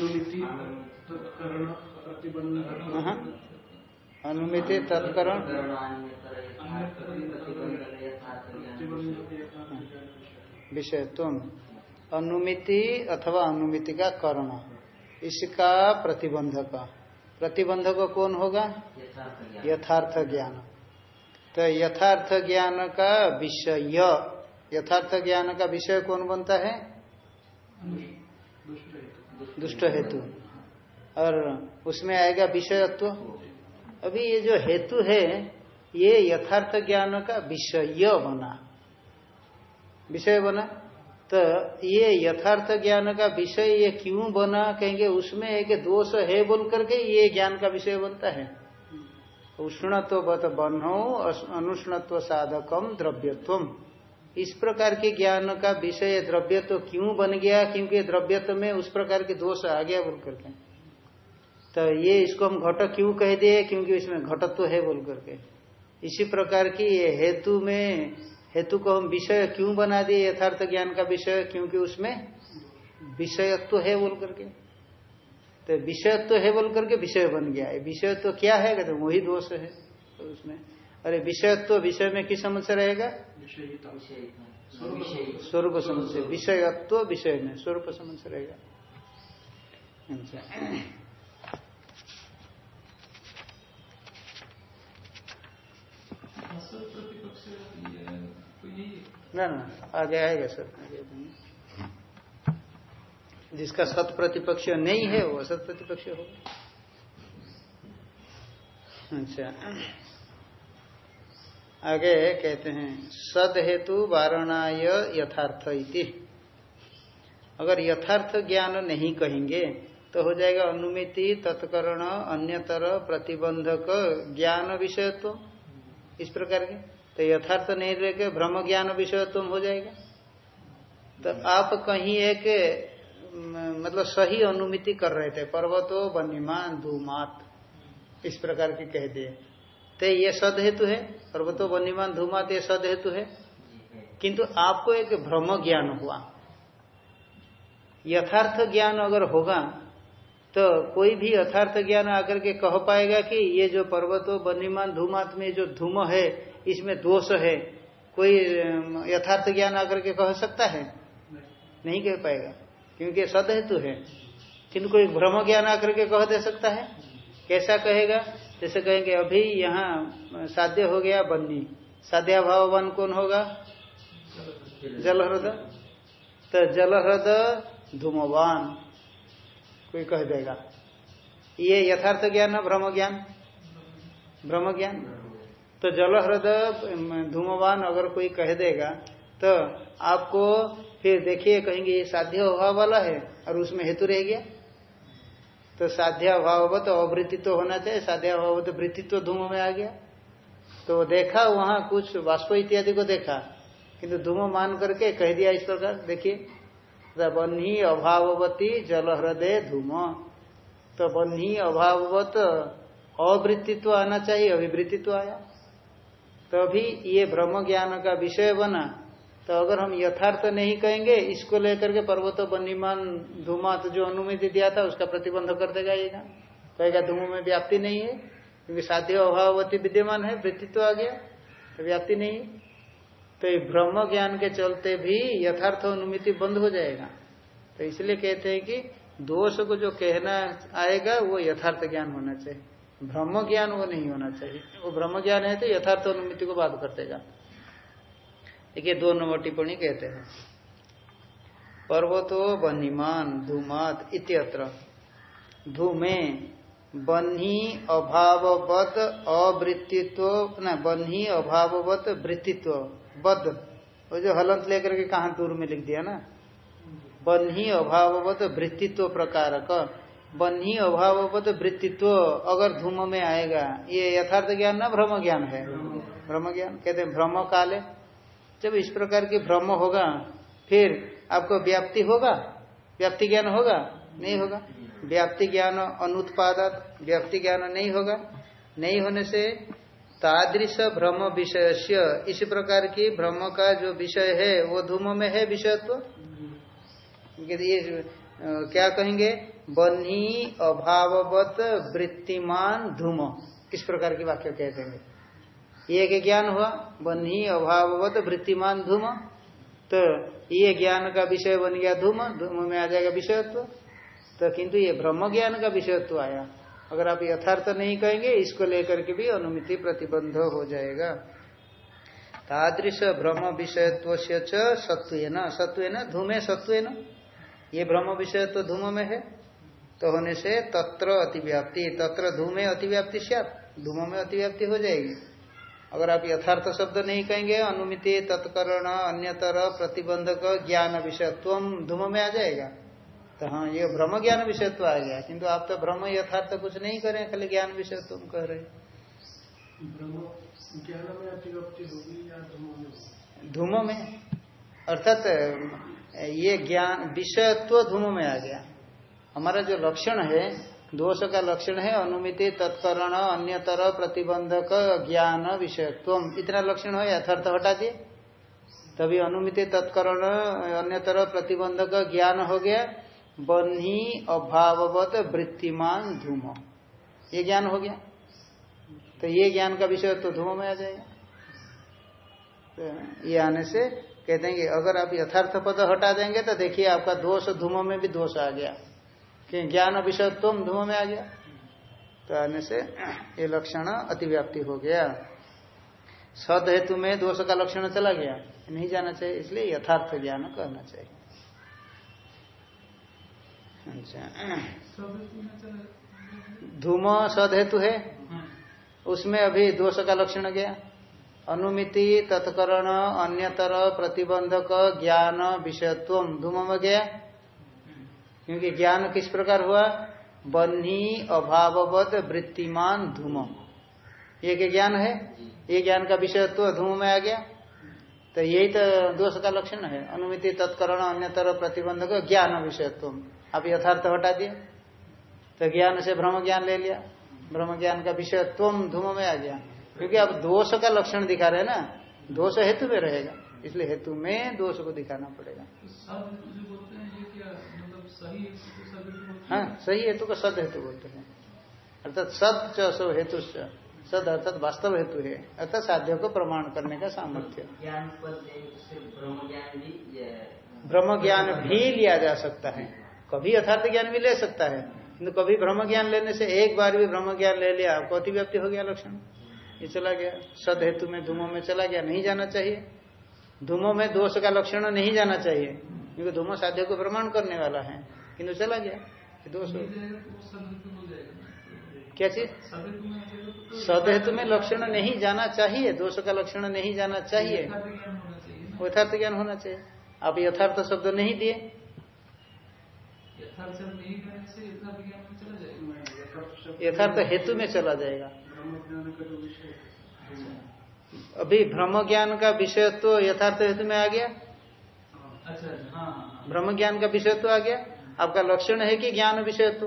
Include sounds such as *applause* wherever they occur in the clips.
अनुमिति हाँ। अनुमिति तत्करण। विषयत्व अनुमिति अथवा अनुमिति का करण। इसका प्रतिबंधक। प्रतिबंधक कौन होगा? यथार्थ ज्ञान। तो यथार्थ ज्ञान का विषय। यथार्थ ज्ञान का विषय कौन बनता है? दुष्ट हेतु। और उसमें आएगा विषयत्व। अभी ये जो हेतु है, ये यथार्थ ज्ञान का विषय बना। विषय बना। तो ये यथार्थ ज्ञान का विषय ये क्यों बना, कहेंगे उसमें एक दोष है बोल करके ये ज्ञान का विषय बनता है। उष्णत्व बनो अनुष्णत्व साधकम द्रव्यत्व इस प्रकार के ज्ञान का विषय द्रव्य तो क्यों बन गया? क्योंकि द्रव्यत्व में उस प्रकार के दोष आ गया बोल करके। तो ये इसको हम घट क्यों कह दिए? क्योंकि इसमें घटत्व है बोल करके। इसी प्रकार की ये हेतु में, हेतु को हम विषय क्यों बना दिए? यथार्थ ज्ञान का विषय, क्योंकि उसमें विषयत्व तो है बोल करके। तो विषयत्व तो है बोल करके विषय बन गया है। विषयत्व क्या है? कहते वही दोष है तो उसमें। अरे विषयत्व विषय में किस समस्या रहेगा? स्वरूप समस्या विषयत्व विषय में, स्वरूप समस्या रहेगा। अच्छा। ना ना, आगे आएगा सर। जिसका सत प्रतिपक्ष नहीं है, वो असत प्रतिपक्ष होगा। अच्छा। आगे कहते हैं सद हेतु वारणाय यथार्थ इति। अगर यथार्थ ज्ञान नहीं कहेंगे तो हो जाएगा अनुमिति, तत्करण, अन्यतर, प्रतिबंधक ज्ञान विषयत्व। इस प्रकार के। तो यथार्थ नहीं रह के ब्रह्म ज्ञान विषयत्व हो जाएगा। तो आप कहीं एक मतलब सही अनुमिति कर रहे थे, पर्वतो बनीमान धूमात इस प्रकार के कह दिए। तो ये सद हेतु है पर्वतो बनीमान धूमात ये सद हेतु है। किंतु आपको एक भ्रम ज्ञान हुआ। यथार्थ ज्ञान अगर होगा तो कोई भी यथार्थ ज्ञान आकर के कह पाएगा कि ये जो पर्वतो बनीमान धूमात में जो धूम है, इसमें दोष है। कोई यथार्थ ज्ञान आकर के कह सकता है? नहीं कह पाएगा, क्योंकि सद हेतु है। किन्तु कोई भ्रम ज्ञान आकर के कह दे सकता है? कैसा कहेगा? जैसे कहेंगे, अभी यहाँ, साध्य हो गया बन्नी। साध्याभावन कौन होगा? जलहृद तो जलहृद धूमवान, कोई कह देगा। ये यथार्थ ज्ञान है भ्रम ज्ञान भ्रम ज्ञान तो जलहृद धूमवान अगर कोई कह देगा तो आपको फिर देखिए, कहेंगे, ये साध्य अभाव वाला है और उसमें हेतु रह गया। तो साध्य अभाववत तो अवृत्तित्व तो होना चाहिए साध्य अभाव तो वृत्तित्व तो धूम में आ गया। तो देखा, वहाँ कुछ वाष्प इत्यादि को देखा, किंतु धूम मान करके कह दिया इस प्रकार, देखिए। बन्ही अभाववती जल हृदय धूम। तो बन्ही अभाववत अवृत्तित्व आना चाहिए अभिवृत्तित्व आया। तो अभी ये ब्रह्म ज्ञान का विषय बना। तो अगर हम यथार्थ नहीं कहेंगे, इसको लेकर के पर्वतो, बनीमान धूमा तो जो अनुमति दिया था, उसका प्रतिबंध कर देगा ये ना। कहेगा, धूमो में व्याप्ति नहीं है, क्योंकि साध्य अभावती विद्यमान है वृत्तित्व तो आ गया तो व्याप्ति नहीं तो ये ब्रह्म ज्ञान के चलते भी यथार्थ अनुमिति बंद हो जाएगा। तो इसलिए कहते हैं कि दोष को जो कहना आएगा, वो यथार्थ ज्ञान होना चाहिए। ब्रह्म ज्ञान वो नहीं होना चाहिए। वो ब्रह्म ज्ञान है तो यथार्थ अनुमिति को बाध कर देगा। देखिए दो नंबर टिप्पणी कहते हैं। पर्वतो बनिमान धूमात इत्यत्र। धूमे बन्ही अभाववत अवृत्तित्व, न, बन्ही अभाववत वृत्तित्व बद वो जो हलंत लेकर के कहा दूर में लिख दिया ना? बन्ही अभाववत वृत्तित्व प्रकार का बन्ही अभाववत वृत्तित्व अगर धूम में आएगा, ये यथार्थ ज्ञान ना भ्रम ज्ञान है? भ्रम ज्ञान? कहते हैं भ्रम काले जब इस प्रकार की भ्रम होगा, फिर आपको व्याप्ति होगा? व्याप्ति ज्ञान होगा? नहीं होगा। व्याप्ति ज्ञान अनुत्पादक व्याप्ति ज्ञान नहीं होगा। नहीं होने से तादृश भ्रम विषय इसी प्रकार की भ्रम का जो विषय है, वो धूम में है विषयत्व? ये क्या कहेंगे? बन्ही अभाववत वृत्तिमान धूम। किस प्रकार की वाक्य कह देंगे? ये एक ज्ञान हुआ बन्ही अभाववत वृत्तिमान धूम। तो ये ज्ञान का विषय बन गया धूम धूम में आ जाएगा विषयत्व। तो किंतु ये ब्रह्म ज्ञान का विषयत्व आया। अगर आप यथार्थ नहीं कहेंगे, इसको लेकर के भी अनुमिति प्रतिबंध हो जाएगा। तादृश ब्रह्म विषयत्व से सत्व न सत्व न धूमे सत्व न ये ब्रह्म विषय तो धूम में है। तो होने से तत्र अतिव्याप्ति, तत्र धूमे अतिव्याप्ति सत धूम में अतिव्याप्ति हो जाएगी। अगर आप यथार्थ शब्द नहीं कहेंगे अनुमिति तत्करण अन्यतर प्रतिबंधक ज्ञान विषयत्व धूम में आ जाएगा। तो हाँ ये ब्रह्म ज्ञान विषयत्व आ गया। किंतु आप तो ब्रह्म यथार्थ कुछ नहीं करें खाली ज्ञान विषयत्व कह रहे धूमो में। अर्थात ये ज्ञान विषयत्व धूम में आ गया। हमारा जो लक्षण है दोष का लक्षण है अनुमिति, तत्करण, अन्यतर, प्रतिबंधक, ज्ञान, विषयत्व। इतना लक्षण हो, यथार्थ हटा दिए। तभी अनुमिति, तत्करण, अन्यतर, प्रतिबंधक, ज्ञान हो गया। बन्ही अभाववत वृत्तिमान धूम। ये ज्ञान हो गया। तो ये ज्ञान का विषय तो धूम में आ जाएगा। तो ये आने से कहते हैं कि अगर आप यथार्थ पद हटा देंगे तो देखिए आपका दोष धूम में भी दोष आ गया। कि ज्ञान विषय तुम धूम में आ गया। तो आने से ये लक्षण अतिव्याप्ति हो गया। सद हेतु में दोष का लक्षण चला गया। नहीं जाना चाहिए, इसलिए यथार्थ ज्ञान कहना चाहिए। अच्छा। धूम सद हेतु है। उसमें अभी दोष का लक्षण गया। अनुमिति, तत्करण, अन्यतर, प्रतिबंधक, ज्ञान, विषयत्व धूम में गया। क्योंकि ज्ञान किस प्रकार हुआ? बन्ही अभाववत वृत्तिमान धूम ये क्या ज्ञान है? ये ज्ञान का विषयत्व धूम में आ गया। तो यही तो दोष का लक्षण है। अनुमिति तत्करण अन्य अन्यतर प्रतिबंधक ज्ञान विषयत्व। आप यथार्थ हटा दिए तो ज्ञान से भ्रम ज्ञान ले लिया। ब्रह्म ज्ञान का विषय तुम धूम में आ गया। क्योंकि आप दोष का लक्षण दिखा रहे हैं ना दोष हेतु में रहेगा। इसलिए हेतु में दोष को दिखाना पड़ेगा। हाँ सही हेतु का सद हेतु बोलते हैं। अर्थात सद चो हेतु सद अर्थात वास्तव हेतु है। अर्थात साध्य को प्रमाण करने का सामर्थ्य। ब्रह्म ज्ञान भी लिया जा सकता है। कभी यथार्थ ज्ञान भी ले सकता है। किंतु कभी ब्रह्म ज्ञान लेने से एक बार भी ब्रह्म ज्ञान ले लिया आपको अतिव्याप्ति हो गया लक्षण। ये चला गया। सद हेतु में धूमो में चला गया नहीं जाना चाहिए। धूमो में दोष का लक्षण नहीं जाना चाहिए। क्योंकि धूमो साध्य को प्रमाण करने वाला है। किंतु चला गया। दोष क्या चीज़? सद हेतु में लक्षण नहीं जाना चाहिए। दोष का लक्षण नहीं जाना चाहिए। यथार्थ ज्ञान होना चाहिए। आप यथार्थ शब्द नहीं दिए। यथार्थ हेतु में चला जाएगा। अभी ब्रह्म ज्ञान का विषय तो यथार्थ हेतु में आ गया। अच्छा, अच्छा हाँ, हाँ, हाँ। ब्रह्म ज्ञान का विषय तो आ गया। आपका लक्षण है कि ज्ञान विषय तो?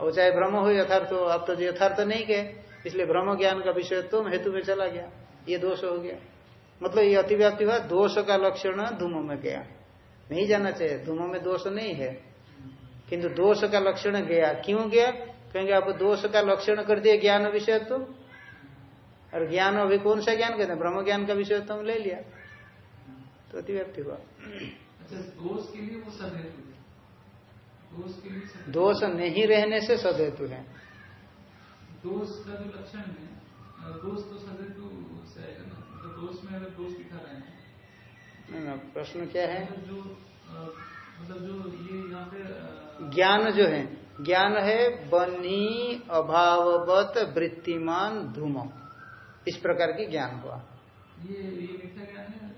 और चाहे ब्रह्म हो यथार्थ हो आप तो यथार्थ नहीं गए इसलिए ब्रह्म ज्ञान का विषय तो हेतु में चला गया। ये दोष हो गया। मतलब ये अतिव्याप्ति हुआ दोष का लक्षण धूमो में गया। नहीं जाना चाहिए धूमो में दोष नहीं है। किंतु दोष का लक्षण गया। क्यों गया? क्योंकि आप दोष का लक्षण कर दिए ज्ञान विषय तो। और ज्ञान अभी कौन सा ज्ञान कहते हैं? ब्रह्म ज्ञान का विषय तो ले लिया। तो अतिव्यक्ति हुआ। अच्छा, दोष के लिए वो सदहेतु दोष के लिए दोष नहीं रहने से सदहेतु है। दोष का जो लक्षण है दोष तो सदहेतु से आएगा ना? तो दोष में अगर दोष दिखा रहे हैं प्रश्न क्या है? मतलब जो मतलब जो ये यहाँ पे ज्ञान जो है ज्ञान है बनी अभाववत वृत्तिमान धूम इस प्रकार की ज्ञान हुआ। ये ये मिथ्या ज्ञान है?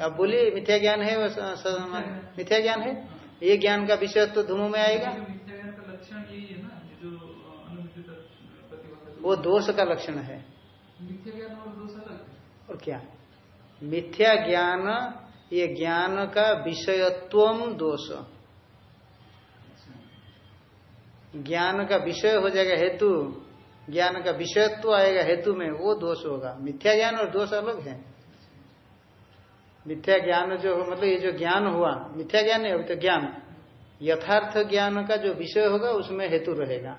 अब बोलिए मिथ्या ज्ञान है मिथ्या ज्ञान है? ये ज्ञान का विषय तो धूम में आएगा। वो दोष का लक्षण है। मिथ्या ज्ञान और क्या? मिथ्या ज्ञान ये ज्ञान का विषयत्व दोष। ज्ञान का विषय हो जाएगा हेतु। ज्ञान का विषयत्व आएगा हेतु में वो दोष होगा। मिथ्या ज्ञान और दोष अलग है। मिथ्या ज्ञान जो मतलब ये जो ज्ञान हुआ, मिथ्या ज्ञान है अभी तो ज्ञान। यथार्थ ज्ञान का जो विषय होगा, उसमें हेतु रहेगा।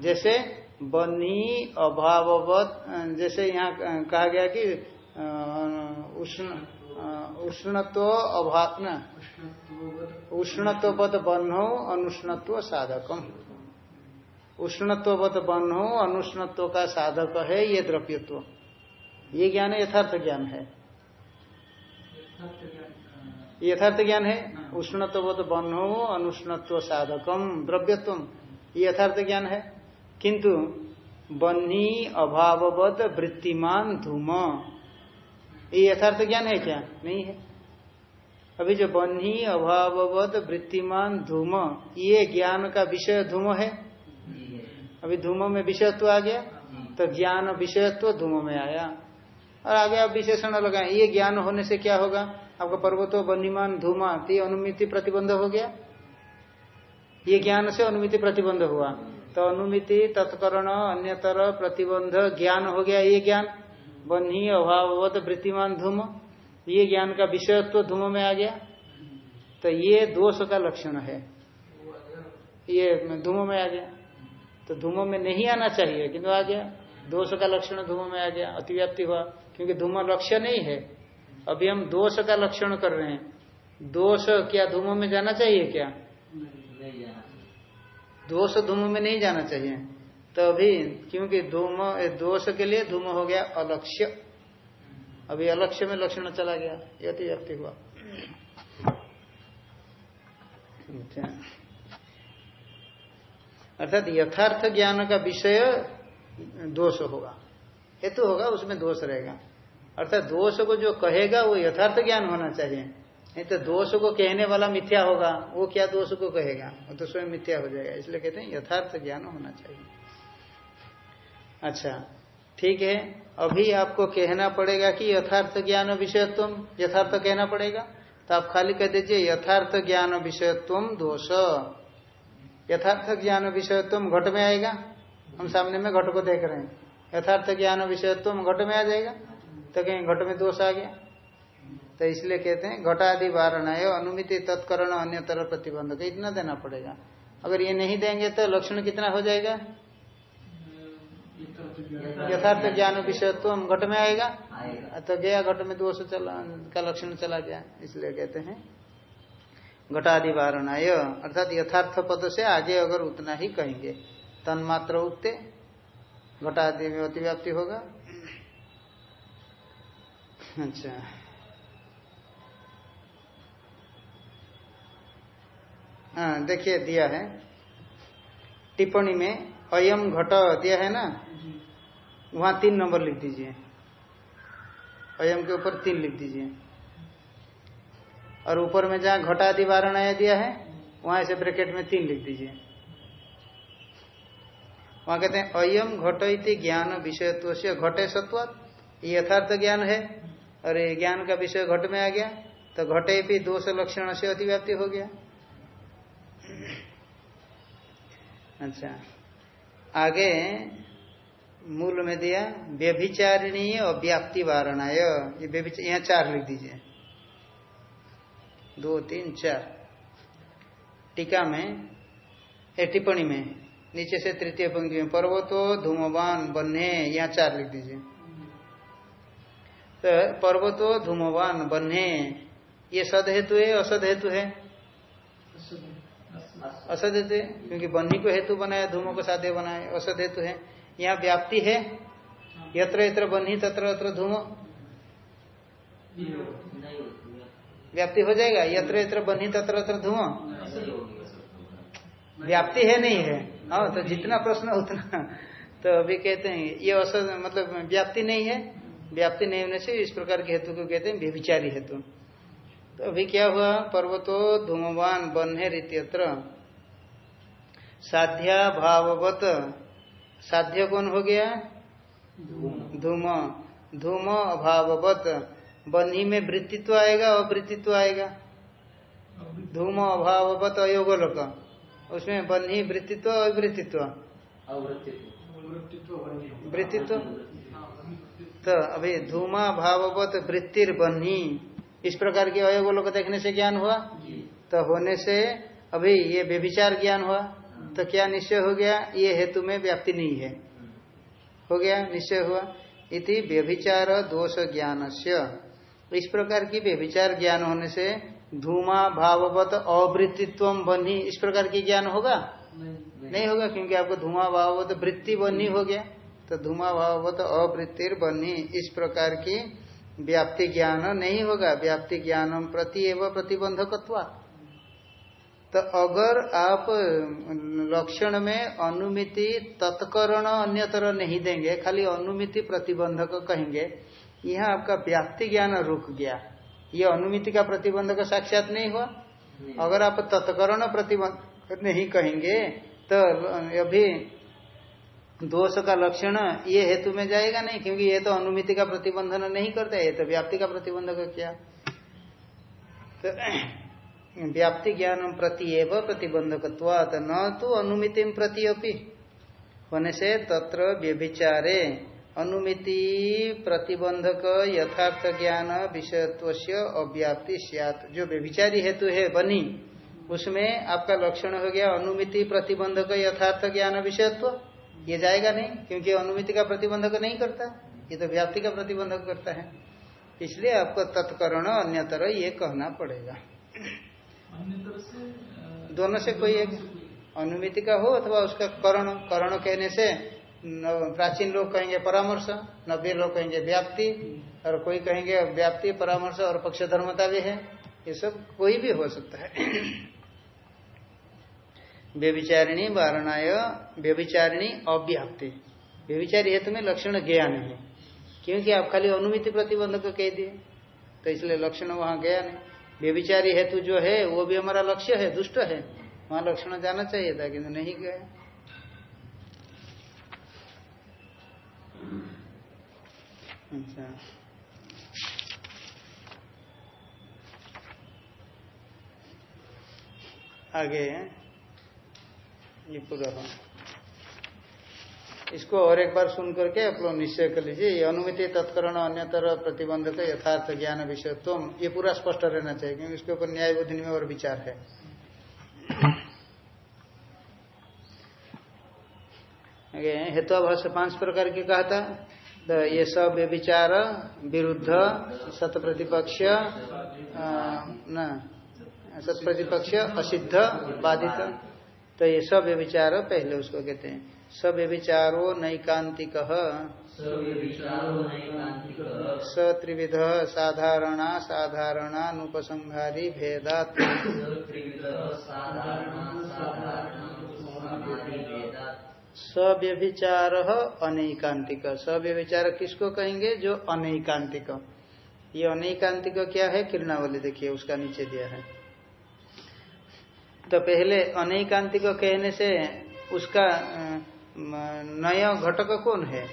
जैसे बनी अभाववत, जैसे यहाँ कहा गया कि उष्ण उष्णत्व अभाव न उष्णत्ववत बन्हो, अनुष्णत्व साधकम। उष्णत्ववत बन्हो, अनुष्णत्व का साधक है, ये द्रव्यत्व। ये ज्ञान यथार्थ ज्ञान है। यथार्थ ज्ञान है? उष्णत्ववत बन्हो अनुष्णत्व साधकम द्रव्यत्व ये यथार्थ ज्ञान है? किंतु बन्ही अभाववत वृत्तिमान धूम। ये यथार्थ ज्ञान है क्या? नहीं है। अभी जो बन्ही अभाववत वृत्तिमान धूम ये ज्ञान का विषय धूम है? अभी धूम में विषयत्व आ गया? तो ज्ञान विषयत्व धूम में आया। और आगे आप विशेषण लगाए, ये ज्ञान होने से क्या होगा? आपका पर्वतो बन्हीमान धूमा तो ये अनुमिति प्रतिबंध हो गया। ये ज्ञान से अनुमिति प्रतिबंध हुआ। तो अनुमिति, तत्करण, अन्यतर प्रतिबंध, ज्ञान हो गया ये ज्ञान। बन्ही, अभाववत, वृत्तिमान धूम, ये ज्ञान का विषयत्व धूम में आ गया। तो ये दोष का लक्षण है। ये धूम में आ गया। तो धूम में नहीं आना चाहिए, किंतु आ गया। दोष का लक्षण धूम में आ गया, अतिव्याप्ति हुआ, क्योंकि धूम लक्ष्य नहीं है। अभी हम दोष का लक्षण कर रहे हैं। दोष क्या धूम में जाना चाहिए क्या? दोष धूम में नहीं जाना चाहिए। तो अभी क्योंकि धूम, दोष के लिए धूम हो गया अलक्ष्य। अभी अलक्ष्य में लक्षण चला गया यति व्यक्ति हुआ। अर्थात यथार्थ ज्ञान का विषय दोष होगा। हेतु होगा, उसमें दोष रहेगा। अर्थात दोष को जो कहेगा, वो यथार्थ ज्ञान होना चाहिए। नहीं तो दोष को कहने वाला मिथ्या होगा, वो क्या दोष को कहेगा? वो तो स्वयं मिथ्या हो जाएगा, इसलिए कहते हैं यथार्थ ज्ञान होना चाहिए। अच्छा ठीक है। अभी आपको कहना पड़ेगा कि यथार्थ ज्ञान विषयत्व, यथार्थ कहना पड़ेगा? तो आप खाली कह दीजिए, यथार्थ ज्ञान विषयत्व दोष। यथार्थ ज्ञान विषयत्व घट में आएगा? हम सामने में घट को देख रहे हैं। यथार्थ ज्ञान विषय विषयत्व घट में आ जाएगा तो कहीं घट में दोष आ गया। तो इसलिए कहते हैं घटादि वारण है अनुमिति तत्करण अन्य तरह प्रतिबंधक इतना देना पड़ेगा। अगर ये नहीं देंगे तो लक्षण कितना हो जाएगा? यथार्थ ज्ञान विषय तो हम घट में आएगा। तो गया घट में दोष चला का लक्षण चला गया। इसलिए कहते हैं घटादि वारण अर्थात यथार्थ पद से आगे अगर उतना ही कहेंगे तन्मात्र उगते घटादि में अतिव्याप्ति होगा। अच्छा। हाँ देखिए दिया है। टिप्पणी में अयम घट दिया है ना? वहाँ तीन नंबर लिख दीजिए। अयम के ऊपर तीन लिख दीजिए। और ऊपर में जहाँ घटादि वारण दिया है वहाँ ऐसे ब्रैकेट में तीन लिख दीजिए। वहाँ कहते हैं, अयम घट इति ज्ञान विषयत्व से घटे सत्वात ये यथार्थ ज्ञान है? और ये ज्ञान का विषय घट में आ गया तो घटे भी दोष लक्षण से अतिव्याप्ति हो गया। अच्छा आगे मूल में दिया व्यभिचारिणी अव्याप्ति वारणाय ये यहाँ चार लिख दीजिए। दो, तीन, चार। टीका में टिप्पणी में नीचे से तृतीय पंक्ति में पर्वतो धूमवान बन्हे यहाँ चार लिख दीजिए तो पर्वतो धूमवान बन्हे ये सद हेतु है असद हेतु है असद हेतु है क्योंकि बन्ही को हेतु बनाया धूमो को साधे बनाया असद हेतु है यहाँ व्याप्ति है यत्र यत्र बन्ही तत्र यत्र धूम व्याप्ति हो जाएगा यत्र यत्र बन्ही तत्र यत्र धूम व्याप्ति है नहीं है हाँ तो जितना प्रश्न उतना तो अभी कहते हैं ये असद मतलब व्याप्ति नहीं है व्याप्ति नहीं होने से इस प्रकार के हेतु को कहते हैं व्यभिचारी हेतु। तो अभी क्या हुआ पर्वतो धूमवान बन्हे रित्यत्र। साध्या भाववत साध्य कौन हो गया? धूम। धूम। अभाववत बन्ही में वृत्तित्व आएगा अवृत्तित्व आएगा। धूम अभाववत अयोगोलक। उसमें बन्ही वृत्तित्व अवृत्तित्व। वृत्तित्व वृत्तित्व। तो अभी धूमा भाववत वृत्तिर बन्ही। इस प्रकार के अयोगोलोक देखने से ज्ञान हुआ? तो होने से अभी ये व्यभिचार ज्ञान हुआ। तो क्या निश्चय हो गया? ये हेतु में व्याप्ति नहीं है। हो गया? निश्चय हुआ। इति व्यभिचार दोष ज्ञान से इस प्रकार की व्यभिचार ज्ञान होने से धूमा भाववत अवृत्तित्व बनी इस प्रकार की ज्ञान होगा? नहीं, नहीं। होगा क्योंकि आपको धुआँ भाववत वृत्ति बनी हो गया। तो धूमा भाववत अवृत्तिर बनी इस प्रकार की व्याप्ति ज्ञान नहीं होगा। व्याप्ति ज्ञान प्रति एवं प्रतिबंधकत्वा। तो अगर आप लक्षण में अनुमिति तत्करण अन्यतर नहीं देंगे खाली अनुमिति प्रतिबंधक कहेंगे यहाँ आपका व्याप्ति ज्ञान रुक गया। ये अनुमिति का प्रतिबंधक साक्षात नहीं हुआ? नहीं। अगर आप तत्करण प्रतिबंध नहीं कहेंगे तो अभी दोष का लक्षण ये हेतु में जाएगा नहीं क्योंकि ये तो अनुमिति का प्रतिबंधन नहीं करता ये तो व्याप्ति का प्रतिबंधक क्या? तो *clears throat* व्याप्ति ज्ञान प्रति एवं प्रतिबंधक न तो अनुमिति प्रति अपनी होने से तत्र व्यभिचारे। अनुमिति प्रतिबंधक यथार्थ ज्ञान विषयत्व अव्याप्ति जो व्यभिचारी हेतु है बनी, उसमें आपका लक्षण हो गया अनुमिति प्रतिबंधक यथार्थ ज्ञान विषयत्व। ये जाएगा नहीं, क्योंकि अनुमिति का प्रतिबंधक नहीं करता। ये तो व्याप्ति का प्रतिबंधक करता है। इसलिए आपको तत्करण अन्यतर ये कहना पड़ेगा। दोनों से कोई एक अनुमिति का हो अथवा उसका करण। करण कहने से प्राचीन लोग कहेंगे परामर्श नब्बे लोग कहेंगे व्याप्ति, और कोई कहेंगे व्याप्ति, परामर्श और पक्ष धर्मता भी है। ये सब कोई भी हो सकता है। व्यभिचारिणी वारणाय व्यभिचारिणी अव्याप्ति। व्यभिचारी हेतु में लक्षण गया नहीं क्योंकि आप खाली अनुमिति प्रतिबंधक कह दिए तो इसलिए लक्षण वहाँ गया नहीं व्यभिचारी हेतु जो है, वो भी हमारा लक्ष्य है, दुष्ट है। वहाँ लक्षण जाना चाहिए था किंतु नहीं गया अच्छा। आगे ये पूरा इसको और एक बार सुन करके आप लोग निश्चय कर लीजिए। ये अनुमिति, तत्करण, अन्यतर, प्रतिबंधक, यथार्थ ज्ञान विषय तुम ये पूरा स्पष्ट रहना चाहिए क्योंकि इसके ऊपर न्याय, बुद्धि में और विचार है। हेतुभाष पाँच प्रकार के कहा था तो ये सब विचार विरुद्ध सत प्रतिपक्ष न सत प्रतिपक्ष असिद्ध बाधित। तो ये सब विचार पहले उसको कहते हैं। सब विचारो नैकांतिक। स त्रिविध साधारणा साधारणानुपसंहारी भेदा। सव्यभिचार अनैकांतिक। सव्यभिचार किसको कहेंगे? जो अनैकांतिक। ये अनैकांतिक क्या है? किरणावली देखिए, उसका नीचे दिया है। तो पहले अनैकांतिक कहने से उसका नया घटक कौन है?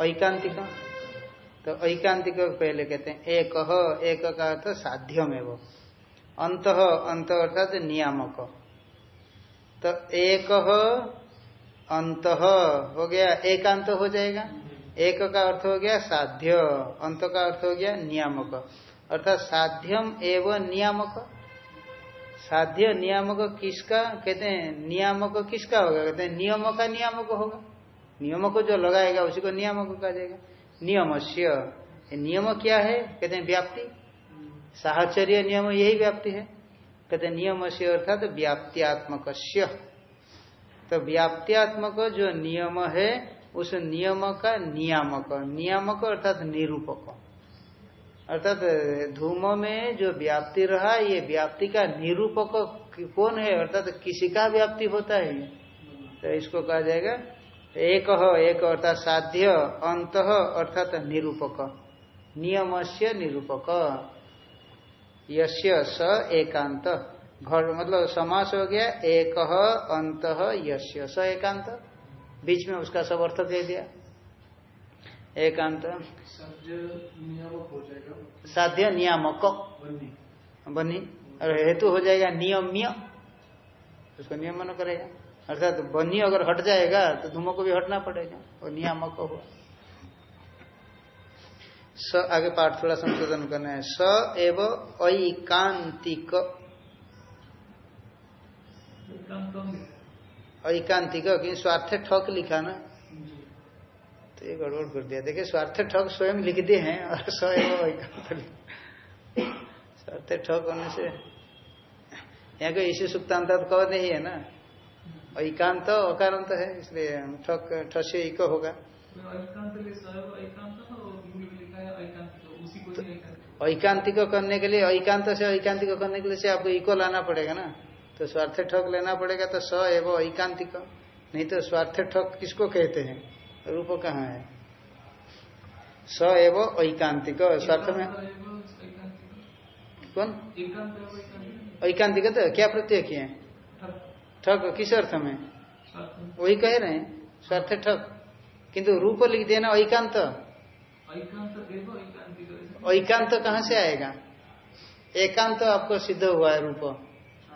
ऐकांतिक। तो ऐकांतिक पहले कहते हैं। एक एक का अर्थ साध्यम है वो अंत अंत अर्थात नियामक। तो एक अंत हो गया, एकांत हो जाएगा। एक का अर्थ हो गया साध्य, अंत का अर्थ हो गया नियामक। अर्थात साध्यम एवं नियामक। साध्य नियामक किसका? कहते हैं, नियामक किसका होगा? कहते हैं, नियम का नियामक होगा। नियम को जो लगाएगा, उसी को नियामक कहा जाएगा। नियमस्य। नियम क्या है? कहते हैं, व्याप्ति। साहचर्य नियम, यही व्याप्ति है। कहते नियम से अर्थात व्याप्त्यात्मक तो व्याप्त्यात्मक जो नियम है उस नियम का नियामक। नियामक अर्थात निरूपक। अर्थात धूम में जो व्याप्ति रहा ये व्याप्ति का निरूपक कौन है? अर्थात किसी का व्याप्ति होता है। तो इसको कहा जाएगा एक हो, एक अर्थात साध्य अंत अर्थात निरूपक। नियम से निरूपक। यश्य स एकांत। घर मतलब समास हो गया एक अंत यश्य स एकांत। बीच में उसका सब अर्थ दे दिया। एकांत। साध्य नियामक बनी और हेतु हो जाएगा नियम्य। उसको नियमन करेगा। अर्थात तो बनी अगर हट जाएगा तो धूमो को भी हटना पड़ेगा। और नियामक हुआ स आगे पाठ थोड़ा संशोधन करना है। स एव ऐकांतिक। एकांत तो ऐकांतिक क्योंकि स्वार्थ ठक लिखा ना? तो ये गड़बड़ कर दिया। देखिए स्वार्थ ठक स्वयं लिख दिए हैं और स्वयं लिख- स्वार्थ ठक होने से यहाँ को इसी सुक्तांत कह नहीं है ना? और एकांत अकारांत है इसलिए ठक ठसे इक होगा। तो एकांत एकांत और एकांत तो उसी को एकांत। ऐकांतिक करने के लिए ऐकांत से ऐकांतिक करने के लिए से आपको इको लाना पड़ेगा ना? तो स्वार्थ ठग लेना पड़ेगा तो स एवं ऐकांतिक। नहीं तो स्वार्थ ठग किसको कहते हैं? रूप कहाँ है? स एवं ऐकांतिक। स्वार्थ में? कौन? ऐकांतिक तो क्या प्रत्यय किए हैं? ठक ठग। किस अर्थ में? वही कह रहे हैं, स्वार्थ ठग। किंतु रूप लिख देना ऐकांत। ऐकांत कहाँ से आएगा? एकांत आपको सिद्ध हुआ है रूप।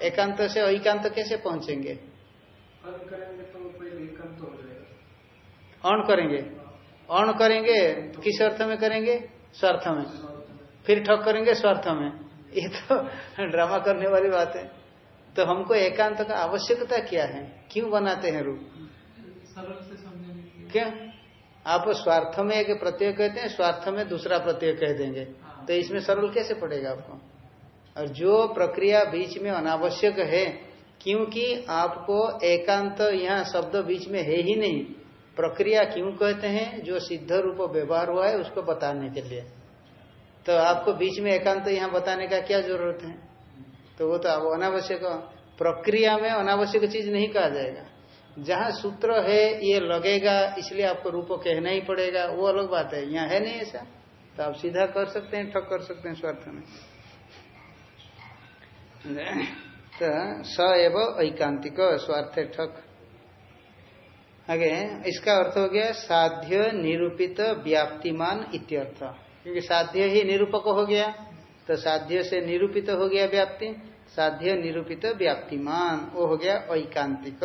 एकांत से ऐकांत कैसे पहुँचेंगे? अन करेंगे तो हो जाएगा। अण करेंगे। किस अर्थ में करेंगे? स्वार्थ में। फिर ठग करेंगे स्वार्थ में। ये तो ड्रामा करने वाली बात है। तो हमको एकांत का आवश्यकता क्या है? क्यों बनाते हैं रूप? सरल से समझने क्या? आप स्वार्थ में एक प्रत्यय कहते हैं स्वार्थ में दूसरा प्रत्यय कह देंगे। तो इसमें सरल कैसे पड़ेगा आपको? और जो प्रक्रिया बीच में अनावश्यक है, क्योंकि आपको एकांत यहाँ शब्द बीच में है ही नहीं। प्रक्रिया क्यों कहते हैं? जो सिद्ध रूप व्यवहार हुआ है, उसको बताने के लिए। तो आपको बीच में एकांत यहाँ बताने का क्या ज़रूरत है? तो वो तो आप अनावश्यक, प्रक्रिया में अनावश्यक चीज़ नहीं कहा जाएगा। जहाँ सूत्र है, ये लगेगा, इसलिए आपको रूप कहना ही पड़ेगा। वो अलग बात है। यहाँ है नहीं ऐसा? तो आप सीधा कर सकते हैं ठक कर सकते हैं स्वार्थ में। तो स एव ऐकांतिक, स्वार्थ ठक। आगे, इसका अर्थ हो गया साध्य, निरूपित, व्याप्तिमान इत्यर्थ। क्योंकि साध्य ही निरूपक हो गया तो साध्य से निरूपित हो गया व्याप्ति, साध्य, निरूपित, व्याप्तिमान, वो हो गया ऐकांतिक।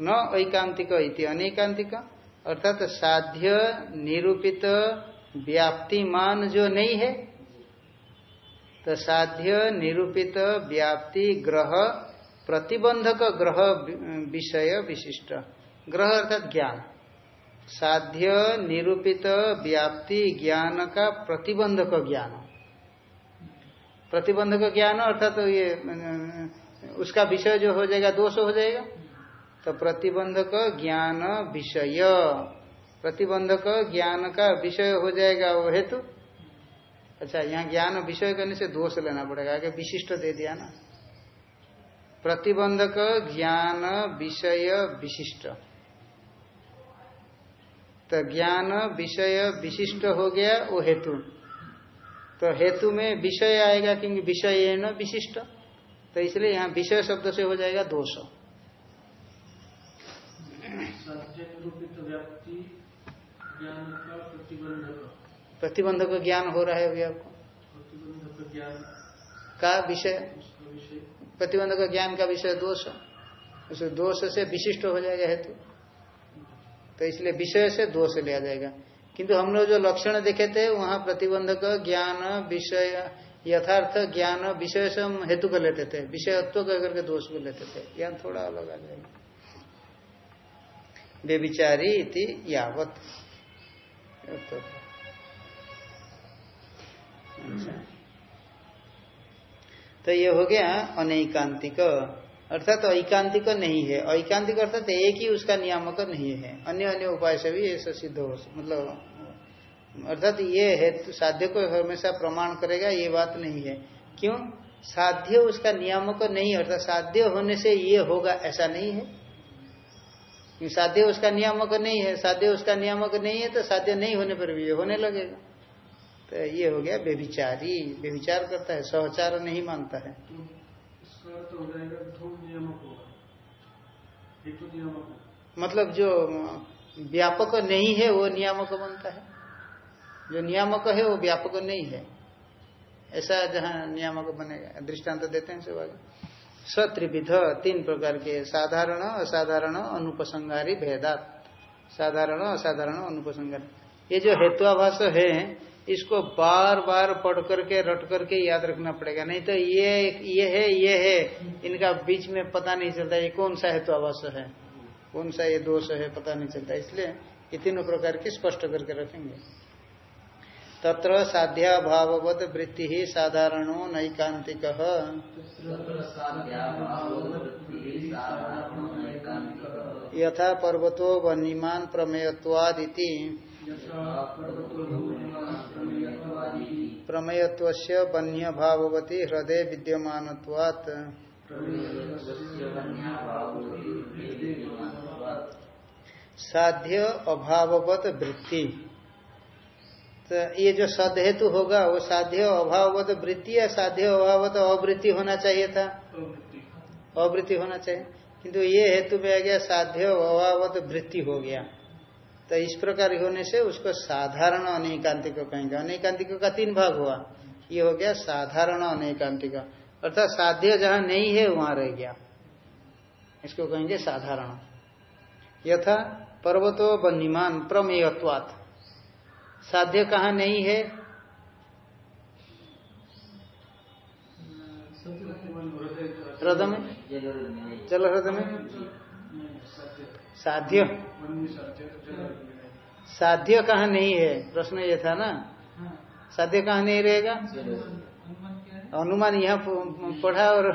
न ऐकांतिक इति अनैकांतिक, अर्थात साध्य, निरूपित, व्याप्तिमान जो नहीं है तो साध्य निरूपित व्याप्ति ग्रह, प्रतिबंधक ग्रह विषय विशिष्ट। ग्रह अर्थात ज्ञान। साध्य निरूपित व्याप्ति ज्ञान का प्रतिबंधक ज्ञान। प्रतिबंधक ज्ञान अर्थात तो ये, उसका विषय जो हो जाएगा, दोष हो जाएगा। तो प्रतिबंधक ज्ञान विषय। प्रतिबंधक ज्ञान का विषय हो जाएगा वो हेतु अच्छा यहाँ ज्ञान विषय करने से दोष लेना पड़ेगा, आगे विशिष्ट दे दिया ना। प्रतिबंधक ज्ञान, विषय, विशिष्ट। तो ज्ञान, विषय, विशिष्ट हो गया, वो हेतु। तो हेतु में विषय आएगा, क्योंकि विषय है न विशिष्ट। तो इसलिए यहाँ विषय शब्द से हो जाएगा दोष साध्य निरूपित व्याप्ति ज्ञान का प्रतिबंधक प्रतिबंधक ज्ञान हो रहा है अभी आपको? प्रतिबंधक ज्ञान। का विषय? उसका विषय। प्रतिबंधक ज्ञान का विषय दोष। उस दोष से विशिष्ट हो जाएगा हेतु। तो इसलिए विषय से दोष लिया जाएगा। किंतु हम लोग जो लक्षण देखे थे वहाँ प्रतिबंधक ज्ञान विषय यथार्थ ज्ञान विषय से हम हेतु को लेते थे। विषयत्व कह करके दोष को लेते थे। ज्ञान थोड़ा अलग आ जाएगा। बेविचारी यावत। तो, तो ये हो गया अनैकांतिक। अर्थात तो ऐकांतिक नहीं है। ऐकांतिक अर्थात एक ही उसका नियामक नहीं है। अन्य अन्य उपाय से भी ऐसा सिद्ध हो मतलब अर्थात ये हेतु साध्य को हमेशा प्रमाण करेगा, ये बात नहीं है। क्यों? साध्य उसका नियामक नहीं, अर्थात साध्य होने से ये होगा, ऐसा नहीं है। साध्य उसका नियामक नहीं है, साध्य उसका नियामक नहीं है तो साध्य नहीं होने पर भी ये होने लगेगा। तो ये हो गया बेविचारी बेविचार करता है सहचार नहीं मानता है। तो इसका अर्थ हो मतलब जो व्यापक नहीं है वो नियामक बनता है। जो नियामक है वो व्यापक नहीं है। ऐसा जहाँ नियामक बनेगा दृष्टांत देते हैं सब आगे। सत्रिविध तीन प्रकार के साधारण असाधारण अनुपसंगारी भेदात। साधारण असाधारण अनुपसंगारी। ये जो हेतुआभाष है इसको बार बार पढ़ करके रट करके याद रखना पड़ेगा। नहीं तो ये ये है ये है। इनका बीच में पता नहीं चलता ये कौन सा है तो अवश्य है। कौन सा ये दोष है पता नहीं चलता। इसलिए ये तीनों प्रकार की स्पष्ट करके रखेंगे। तत्र साध्या भाववत वृत्ति ही साधारणो नैकांतिक यथा पर्वतो वन्यमान प्रमेयत्वादिति। प्रमेयत्व वन्य भाववती हृदय विद्यमानत्वात्। साध्य अभाववत वृत्ति। तो ये जो सद हेतु होगा वो साध्य अभाववत वृत्ति या साध्य अभावत अवृत्ति होना चाहिए था? अवृत्ति होना चाहिए। किंतु ये हेतु में आ गया साध्य अभावत वृत्ति हो गया। तो इस प्रकार होने से उसको साधारण अनेकांतिक कहेंगे। अनेकांतिक का तीन भाग हुआ। ये हो गया साधारण अनेकांतिक। अर्थात साध्य जहाँ नहीं है वहाँ रह गया। इसको कहेंगे साधारण। यथा पर्वतो बन्नीमान प्रमेयत्वात। साध्य कहा नहीं है? हृदय में? चल हृदय में? साध्य। साध्य कहा नहीं है? प्रश्न ये था ना। साध्य कहा नहीं रहेगा? अनुमान यहाँ पढ़ा और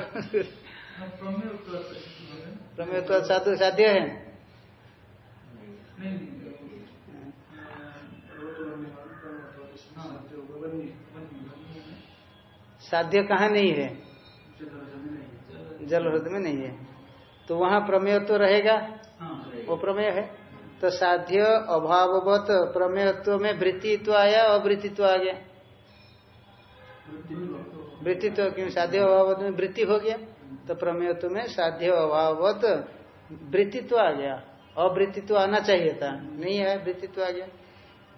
प्रमेय तो साधु, साध्य है। साध्य कहाँ नहीं है? जल हृदय में नहीं है। तो वहाँ प्रमेय तो रहेगा। वो प्रमेय है। तो साध्य अभाववत प्रमेयत्व में वृत्तित्व आया अवृत्तित्व आ गया वृत्तित्व क्यों? साध्य अभावत में वृत्ति हो गया। तो प्रमेयत्व में साध्य अभावत वृत्तित्व आ गया अवृत्तित्व आना चाहिए था। नहीं है वृत्तित्व आ गया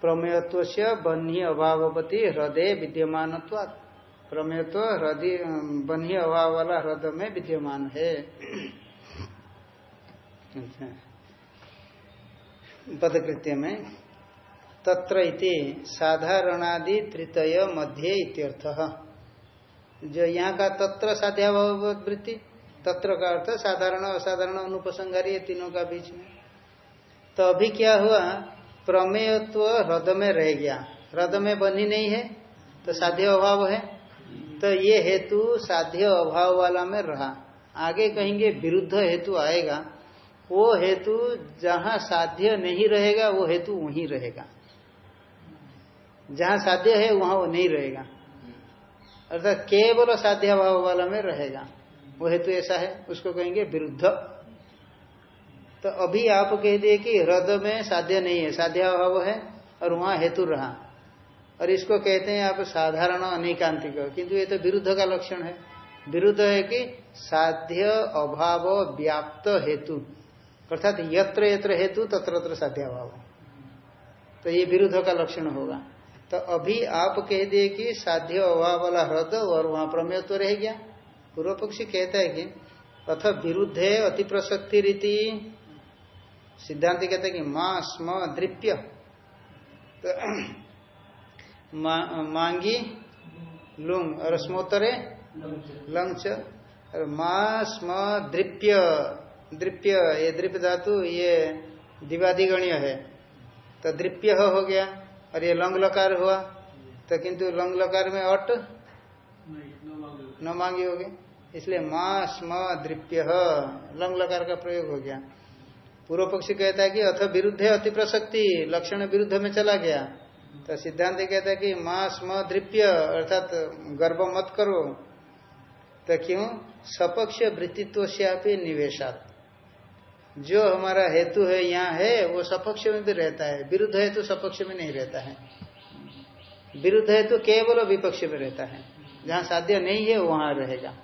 प्रमेयत्व से बन्ही अभावपति हृदय विद्यमान प्रमेयत्व हृदय, बन्ही अभाव वाला हृदय में विद्यमान है। अच्छा पदकृत्य में तत्र इति साधारणादि तृतय मध्य इत्यर्थ। जो यहाँ का तत्र साध्याभाव वृत्ति तत्र का अर्थ साधारण असाधारण अनुपसंगारी ये तीनों का बीच में। तो अभी क्या हुआ? प्रमेयत्व हृदय में रह गया। हृदय में बनी नहीं है तो साध्य अभाव है। तो ये हेतु साध्य अभाव वाला में रहा। आगे कहेंगे विरुद्ध हेतु आएगा। वो हेतु जहाँ साध्य नहीं रहेगा, वो हेतु वहीं रहेगा। जहाँ साध्य है, वहाँ वो नहीं रहेगा। अर्थात केवल साध्य भाव वाला में रहेगा। वो हेतु ऐसा है, उसको कहेंगे विरुद्ध। तो अभी आप कह दिए कि हृदय में साध्य नहीं है साध्य अभाव है, और वहाँ हेतु रहा। और इसको कहते हैं आप साधारण अनेकांतिक। किंतु ये तो विरुद्ध का लक्षण है। विरुद्ध है कि साध्य अभाव व्याप्त हेतु। अर्थात यत्र यत्र हेतु तत्र तत्र साध्याभाव। तो ये विरुद्ध का लक्षण होगा। तो अभी आप कह दिए कि साध्य अभाव वाला ह्रद और वहाँ प्रमेय तो रह गया। पूर्व पक्षी कहता है कि अथ विरुद्ध है अति प्रसक्ति रीति। सिद्धांत कहता है कि माँ स्म दृप्य तो *clears throat* मा, मांगी लुंग और स्मोतरे लंच। और माँ स्म दृप्य दृप्य, ये दृप्य धातु, ये दिवादिगणीय है। तो दृप्य हो गया, और ये लंग लकार हुआ। तो किंतु लंग लकार में अट? न मांगी होगी। इसलिए माँ, स्म लंग लकार का प्रयोग हो गया। पूर्व पक्षी कहता है कि अथ विरुद्ध है, अति प्रसक्ति, लक्षण विरुद्ध में चला गया। तो सिद्धांत कहता है कि माँ, स्म, दृप्य, अर्थात गर्व मत करो। तो क्यों? सपक्ष वृत्तित्व से निवेशात। जो हमारा हेतु है, यहाँ है, वो सपक्ष में भी रहता है। विरुद्ध हेतु सपक्ष में नहीं रहता है। विरुद्ध हेतु केवल विपक्ष में रहता है। जहाँ साध्य नहीं है, वहाँ रहेगा।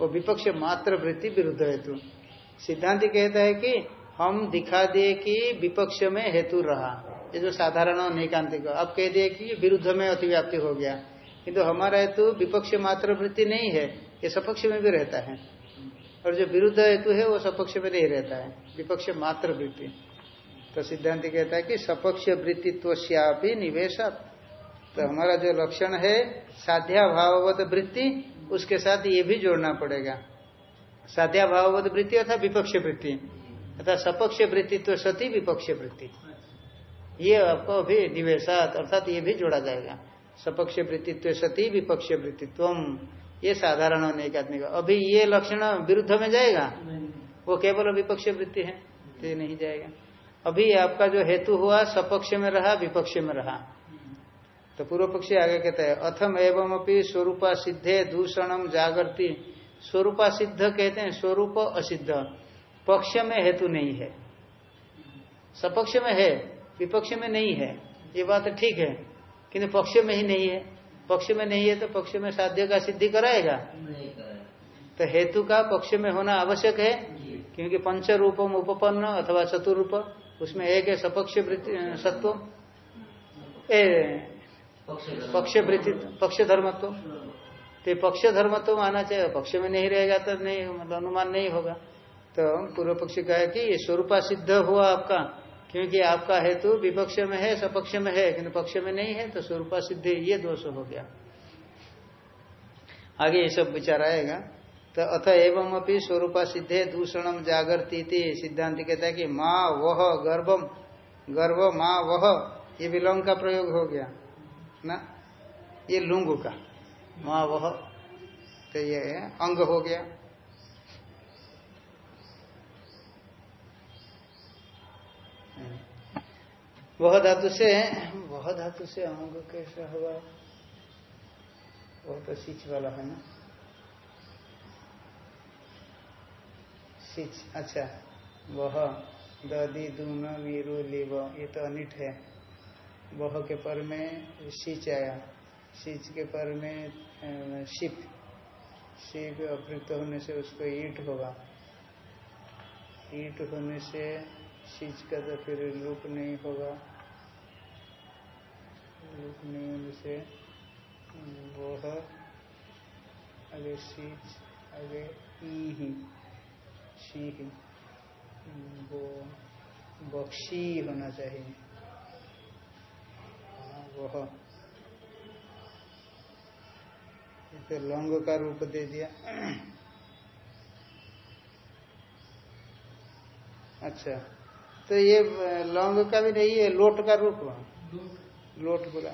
वो विपक्ष मात्र वृत्ति, विरुद्ध हेतु। सिद्धांत कहता है कि हम दिखा दिए कि विपक्ष में हेतु रहा। ये जो साधारण और निकांतिक। अब कह दिए कि विरुद्ध में अतिव्याप्ति हो गया। किंतु हमारा हेतु विपक्ष मात्र वृत्ति नहीं है, ये सपक्ष में भी रहता है। और जो विरुद्ध हेतु है, वो सपक्ष में नहीं रहता है। विपक्ष मात्र वृत्ति। तो सिद्धांत कहता है कि सपक्ष वृत्तित्व निवेश तो हमारा जो लक्षण है साध्या भाववत वृत्ति, उसके साथ ये भी जोड़ना पड़ेगा। साध्या भाववत वृत्ति अर्थात विपक्ष वृत्ति। अर्थात सपक्ष वृत्ति तो सती विपक्ष वृत्ति। ये आपको अभी निवेशात, अर्थात ये भी जोड़ा जाएगा। सपक्ष वृत्तित्व सती, विपक्ष वृत्तित्व ये साधारण होने का आदमी का। अभी ये लक्षण विरुद्ध में जाएगा? वो केवल विपक्ष वृत्ति है तो ये नहीं जाएगा। अभी आपका जो हेतु हुआ सपक्ष में रहा विपक्ष में रहा। तो पूर्व पक्षी आगे कहते हैं अथम एवं अपनी स्वरूपा सिद्धे दूषणम जागृति स्वरूपा सिद्ध कहते हैं स्वरूप असिद्ध। पक्ष में हेतु नहीं है। सपक्ष में है विपक्ष में नहीं है। ये बात ठीक है किंतु पक्ष में ही नहीं है। पक्ष में नहीं है तो पक्ष में साध्य का सिद्धि कराएगा। तो हेतु का पक्ष में होना आवश्यक है क्योंकि पंच रूपम उपपन्न अथवा चतुरूप उसमें एक है सपक्ष सत्व पक्ष वृत्ति पक्ष धर्मत्व। तो पक्ष धर्मत्व माना चाहिए पक्ष में नहीं रहेगा तो नहीं मतलब अनुमान नहीं होगा। तो पूर्व पक्षी कहे कि ये स्वरूपा सिद्ध हुआ आपका। क्योंकि आपका हेतु विपक्ष में है, सपक्ष में है, किंतु पक्ष में नहीं है तो स्वरूपा सिद्धि, ये दोष हो गया। आगे ये सब विचार आएगा। तो अथ एवं अपनी स्वरूपा सिद्धे दूषणम जागृति सिद्धांत कहता है कि माँ वह गर्भम गर्भ माँ वह, ये विलोम का प्रयोग हो गया, ना? ये लुंग का, माँ वह तो ये अंग हो गया। वह धातु से वह धातु से अंग कैसा हुआ? वह तो सिच वाला है ना? सिच अच्छा। वह ददी दून वीरु लिव, ये तो अनिट है। वह के पर में सिच आया। सिच के पर में शिप शिप अवृत होने से उसको ईट होगा। ईट होने से सीज का तो फिर लूप नहीं होगा। लूप नहीं होने से वह आगे सीज आगे ई ही सी ही वो बख्शी होना चाहिए। वह तो लौंग का रूप दे दिया। *clears throat* अच्छा। तो ये लौंग का भी नहीं है लोट का रूप लोट बोला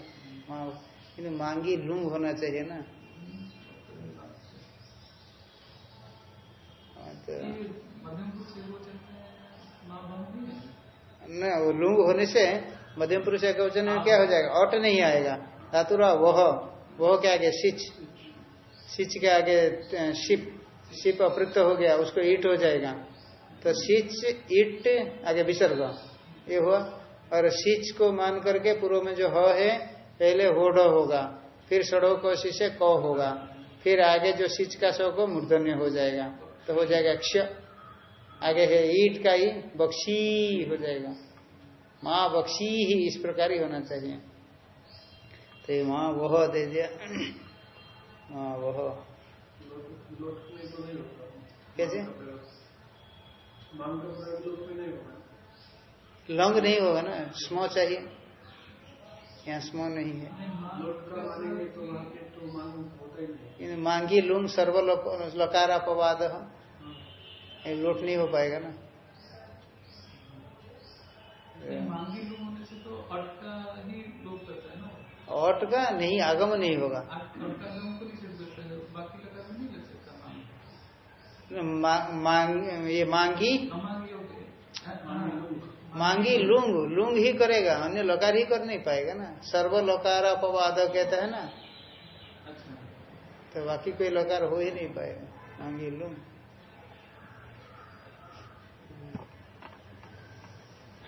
मांगी लुंग होना चाहिए ना। हाँ, तो न वो लुंग होने से मध्यम पुरुष का वचन में क्या हो जाएगा? ऑट नहीं आएगा। धातुरा वह वह क्या आगे? सिच। सिच के आगे शिप। शिप अप्रत हो गया उसको ईट हो जाएगा। तो सीच इट, आगे विसर्ग। ये हुआ। और सिच को मान करके पूर्व में जो ह है, पहले होड होगा, फिर सड़ो को से क होगा, फिर आगे जो सीच का सौ को मूर्धन्य हो जाएगा। तो हो जाएगा क्ष। आगे है ईट का ही बख्शी हो जाएगा। माँ बख्शी ही इस प्रकार ही होना चाहिए। तो माँ वह दे दिया। माँ वह। कैसे? लंग नहीं होगा ना? स्मो चाहिए? यहाँ स्मो नहीं है। मांगी लुंग सर्व लकार अपवाद लोट नहीं हो पाएगा ना? अट का नहीं आगम नहीं होगा। मांग, ये मांगी? मांगी लुंग लुंग ही करेगा, अन्य लकार ही कर नहीं पाएगा ना। सर्व लकार अपवाद कहता है ना। तो बाकी कोई लकार हो ही नहीं पाएगा, मांगी लुंग।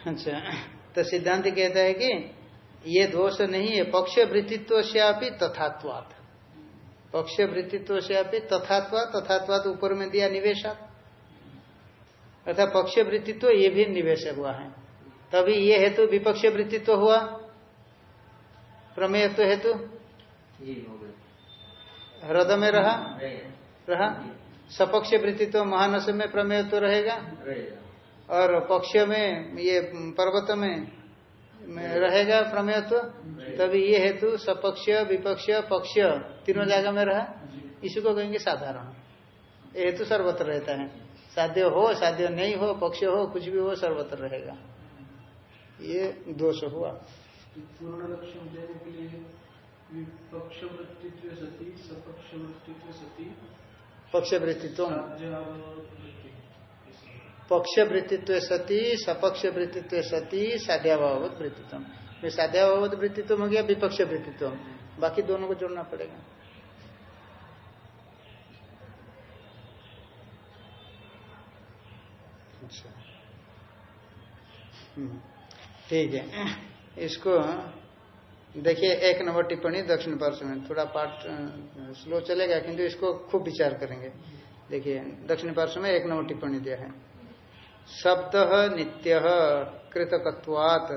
अच्छा तो सिद्धांत कहता है कि ये दोष नहीं है, पक्ष वृत्तित्व से तथात्वात। पक्ष वृत्तित्व से अभी तथात्वा तथात्वात ऊपर में दिया निवेश। अर्थात पक्ष वृत्तित्व ये भी निवेश हुआ है। तभी ये हेतु विपक्ष वृत्तित्व हुआ प्रमेयत्व हेतु? हृदय में रहा? रहा। सपक्ष वृत्तित्व महानस में प्रमेयत्व रहेगा। और पक्ष में ये पर्वत में रहेगा प्रमेयत्व तभी ये हेतु सपक्ष विपक्ष पक्ष तीनों जगह में रहा। इसी को कहेंगे साधारण। ये हेतु सर्वत्र रहता है। साध्य हो साध्य नहीं हो पक्ष हो कुछ भी हो सर्वत्र रहेगा। ये दोष हुआ। पूर्ण लक्षण देने के लिए विपक्ष वृत्तित्व सती सपक्ष वृत्तित्व सती पक्ष वृत्तित्व। पक्ष वृत्तित्व सती सपक्ष वृत्तित्व सती साध्याभावत वृत्तित्व साध्याभावत वृत्तित्व हो गया विपक्ष वृत्तित्व बाकी दोनों को जोड़ना पड़ेगा। अच्छा। हम्म, ठीक है। इसको देखिए एक नंबर टिप्पणी दक्षिण पार्श्व में। थोड़ा पार्ट स्लो चलेगा किंतु इसको खूब विचार करेंगे। देखिए दक्षिण पार्श्व में एक नंबर टिप्पणी दिया है। शब्द नित्य, कृतकत्वात।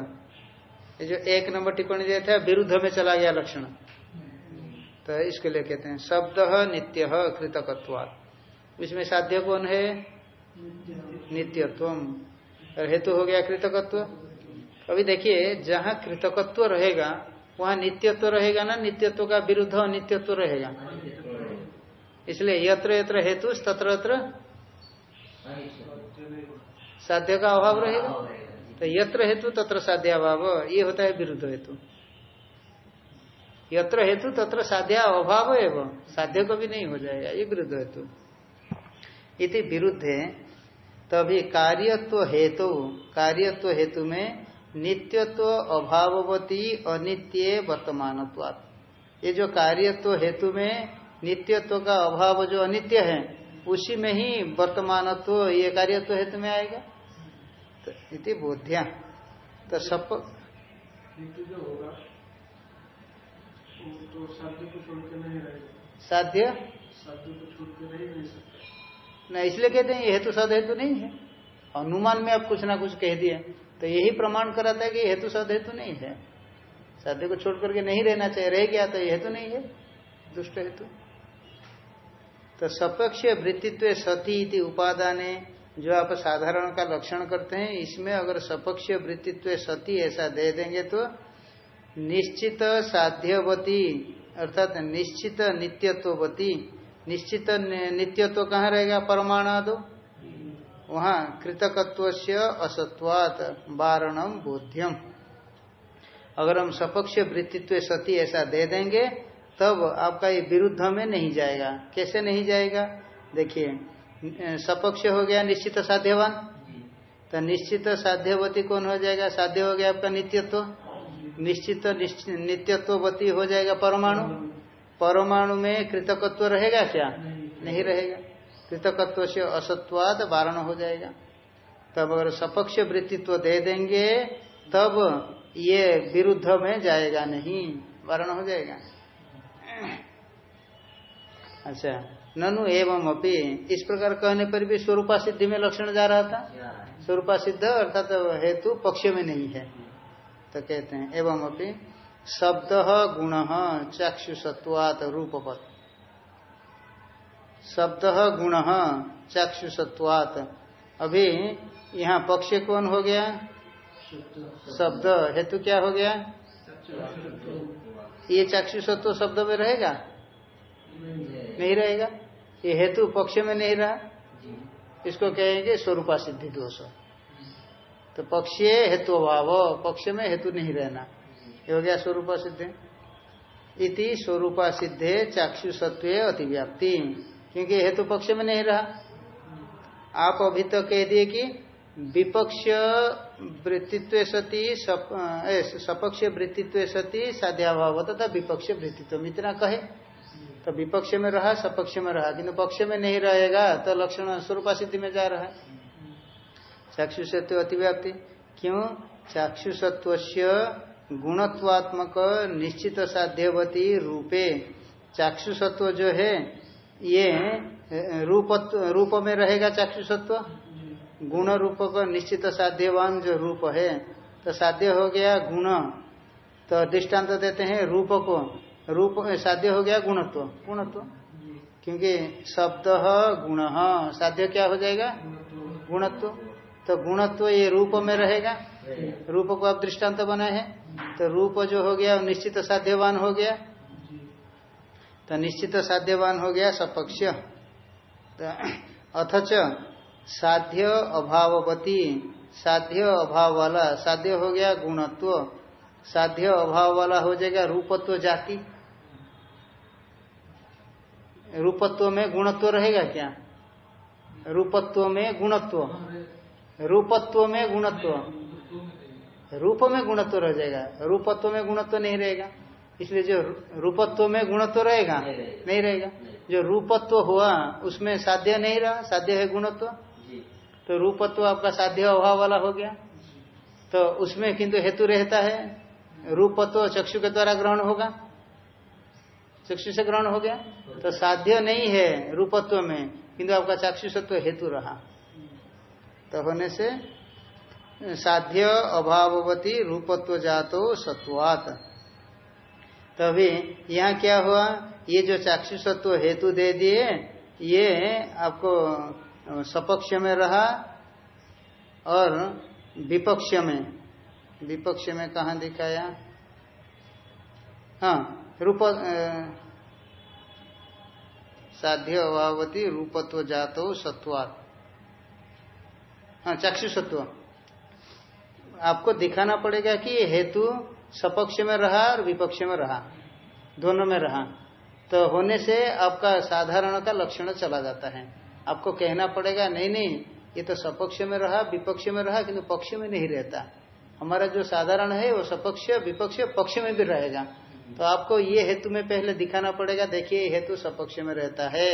ये जो एक नंबर टिप्पणी दिया था, विरुद्ध में चला गया लक्षण। तो इसके लिए कहते हैं, शब्द नित्य, कृतकत्वात। इसमें साध्य कौन है? नित्यत्व और हेतु हो गया कृतकत्व। अभी देखिए, जहाँ कृतकत्व रहेगा, वहाँ नित्यत्व रहेगा ना? नित्यत्व का विरुद्ध अनित्यत्व रहेगा। इसलिए यत्र यत्र हेतु, तत्र तत्र साध्य का अभाव रहेगा। तो यत्र हेतु तत्र साध्य अभाव ये होता है विरुद्ध हेतु। यत्र हेतु तत्र साध्य अभाव एवं साध्य को भी नहीं हो जाएगा। ये विरुद्ध हेतु। इति विरुद्ध है तभी कार्यत्व हेतु कार्यत्व हेतु में नित्यत्व अभाववती अनित्य वर्तमान ये जो कार्यत्व हेतु में नित्यत्व का अभाव जो अनित्य है उसी में ही वर्तमानत्व ये कार्यत्व हेतु में आएगा। इति बोध्या। तो सप जो होगा तो साध्य को छोड़ के नहीं रहेगा साध्य? साध्य को छोड़ के रह नहीं सकता। न इसलिए कहते हैं हेतु सद हेतु नहीं है। अनुमान में आप कुछ ना कुछ कह दिए तो यही प्रमाण कराता है कि हेतु सद हेतु नहीं है। साध्य को छोड़ करके नहीं रहना चाहिए। रह गया तो हेतु नहीं है। दुष्ट हेतु। तो सपक्ष वृत्तित्व सती इति उपादाने। जो आप साधारण का लक्षण करते हैं, इसमें अगर सपक्ष वृत्तित्व सती ऐसा दे देंगे तो निश्चित साध्यवती, अर्थात निश्चित नित्यत्ववती, निश्चित नित्यत्व कहाँ रहेगा? परमाणादो। वहाँ कृतकत्व से असत्वात वारणम बोध्यम अगर हम सपक्ष वृत्तित्व सती ऐसा दे देंगे, तब आपका ये विरुद्ध में नहीं जाएगा। कैसे नहीं जाएगा? देखिए सपक्ष हो गया, निश्चित साध्यवान। तो निश्चित साध्यवती कौन हो जाएगा? साध्य हो गया आपका नित्यत्व। निश्चित नित्यत्ववती हो जाएगा परमाणु। परमाणु में कृतकत्व रहेगा क्या? नहीं रहेगा। कृतकत्व से असत्वाद वारण हो जाएगा। तब अगर सपक्ष वृत्तित्व दे देंगे, तब ये विरुद्ध में जाएगा नहीं वारण हो जाएगा। अच्छा। ननु एवं अपी। इस प्रकार कहने पर भी स्वरूपा सिद्धि में लक्षण जा रहा था। स्वरूपा सिद्ध अर्थात तो हेतु पक्ष में नहीं है। तो कहते हैं एवं अपनी शब्द गुण चाक्षुषत्वात रूपवत शब्द गुण चाक्षुषत्वात। अभी यहाँ पक्ष कौन हो गया? शब्द। हेतु क्या हो गया? ये चाक्षुषत्व शब्द में रहेगा। नहीं रहेगा? ये हेतु पक्ष में नहीं रहा? इसको कहेंगे स्वरूपा सिद्धि दोष। तो पक्ष हेतु भाव पक्ष में हेतु नहीं रहना। ये हो गया स्वरूपा सिद्धि? इति स्वरूपा सिद्धे चाक्षुषत्व अतिव्याप्ति। क्योंकि हेतु पक्ष में नहीं रहा। आप अभी तक तो कह दिए कि विपक्ष वृत्तित्व सती सपक्ष वृत्तित्व सती साध्याभाव तथा विपक्ष वृत्तित्व। इतना कहे। तो विपक्ष में रहा, सपक्ष में रहा। किन्तु पक्ष में नहीं रहेगा तो लक्षण स्वरूपा सिद्धि में जा रहा है। चाक्षुषत्व अतिव्याप्ति। क्यों? चाक्षुषत्व गुणत्वात्मक निश्चित साध्यवती रूपे। चाक्षुषत्व जो है, ये रूप रूप में रहेगा चाक्षुषत्व? गुण रूप का निश्चित साध्यवान जो रूप है। तो साध्य हो गया गुण। तो दृष्टांत तो देते हैं रूप को रूप साध्य हो गया गुणत्व। गुणत्व? क्योंकि शब्द गुण। साध्य क्या हो जाएगा? गुणत्व। तो गुणत्व ये रूप में रहेगा। रूप को आप दृष्टांत बनाए हैं। तो रूप जो हो गया, निश्चित साध्यवान हो गया। तो निश्चित साध्यवान हो गया सपक्ष। तो अथच साध्य अभाववती साध्य अभाव वाला साध्य हो गया गुणत्व। साध्य अभाव वाला हो जाएगा रूपत्व जाति। रूपत्व में गुणत्व रहेगा क्या? रूपत्व में गुणत्व। रूपत्व में गुणत्व। रूप में गुणत्व रह जाएगा। रूपत्व में गुणत्व नहीं रहेगा। इसलिए जो रूपत्व में गुणत्व रहेगा नहीं रहेगा। जो रूपत्व हुआ उसमें साध्य नहीं रहा साध्य है गुणत्व। तो रूपत्व आपका साध्य अभाव वाला हो गया। तो उसमें किंतु हेतु रहता है। रूपत्व चक्षु के द्वारा ग्रहण होगा। चक्षु से ग्रहण हो गया? तो साध्य नहीं है रूपत्व में, किंतु आपका चाक्षुषत्व हेतु रहा। तो होने से, साध्य अभाववती रूपत्व जातो सत्वात। तभी यहाँ क्या हुआ? ये जो चाक्षुषत्व हेतु दे दिए, ये आपको सपक्ष में रहा और विपक्ष में। विपक्ष में कहा दिखाया? हाँ रूप साध्य अभावती रूपत्व जातो सत्वात। हाँ चाक्षुषत्व आपको दिखाना पड़ेगा कि हेतु सपक्ष में रहा और विपक्ष में रहा, दोनों में रहा। तो होने से आपका साधारण का लक्षण चला जाता है। आपको कहना पड़ेगा, नहीं नहीं, ये तो सपक्ष में रहा, विपक्ष में रहा, किंतु पक्ष में नहीं रहता। हमारा जो साधारण है, वो सपक्ष, विपक्ष, पक्ष में भी रहेगा। तो आपको ये हेतु में पहले दिखाना पड़ेगा देखिए हेतु सपक्ष में रहता है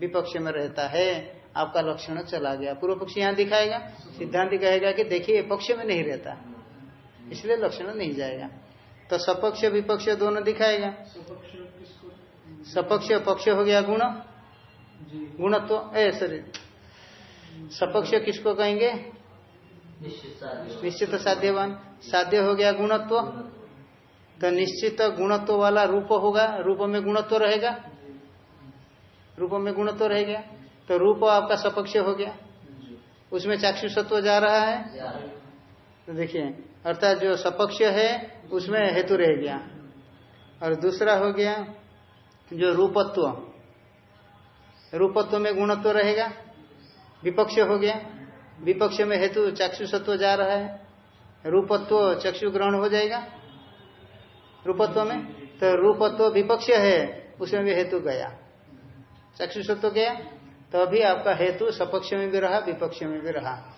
विपक्ष में रहता है आपका लक्षण चला गया। पूर्व पक्ष यहाँ दिखाएगा सिद्धांत कहेगा कि देखिए पक्ष में नहीं रहता इसलिए लक्षण नहीं जाएगा। तो सपक्ष विपक्ष दोनों दिखाएगा। सपक्ष पक्ष हो गया गुण। गुणत्व ए सॉरी सपक्ष किसको कहेंगे? निश्चित साध्यवान। साध्य हो गया गुणत्व। तो निश्चित गुणत्व वाला रूप होगा, रूप में गुणत्व रहेगा। रूप में गुणत्व रहेगा। तो रूप आपका सपक्ष हो गया। उसमें चाक्षुषत्व जा रहा है। तो देखिए, अर्थात जो सपक्ष है, उसमें हेतु रह गया। और दूसरा हो गया जो रूपत्व। रूपत्व में गुणत्व रहेगा। विपक्ष हो गया। विपक्ष में हेतु चाक्षुषत्व जा रहा है। रूपत्व चक्षु ग्रहण हो जाएगा। रूपत्व में? तो रूपत्व विपक्ष है, उसमें भी हेतु गया। चक्षुषत्व गया तो अभी आपका हेतु सपक्ष में भी रहा, विपक्ष में भी रहा।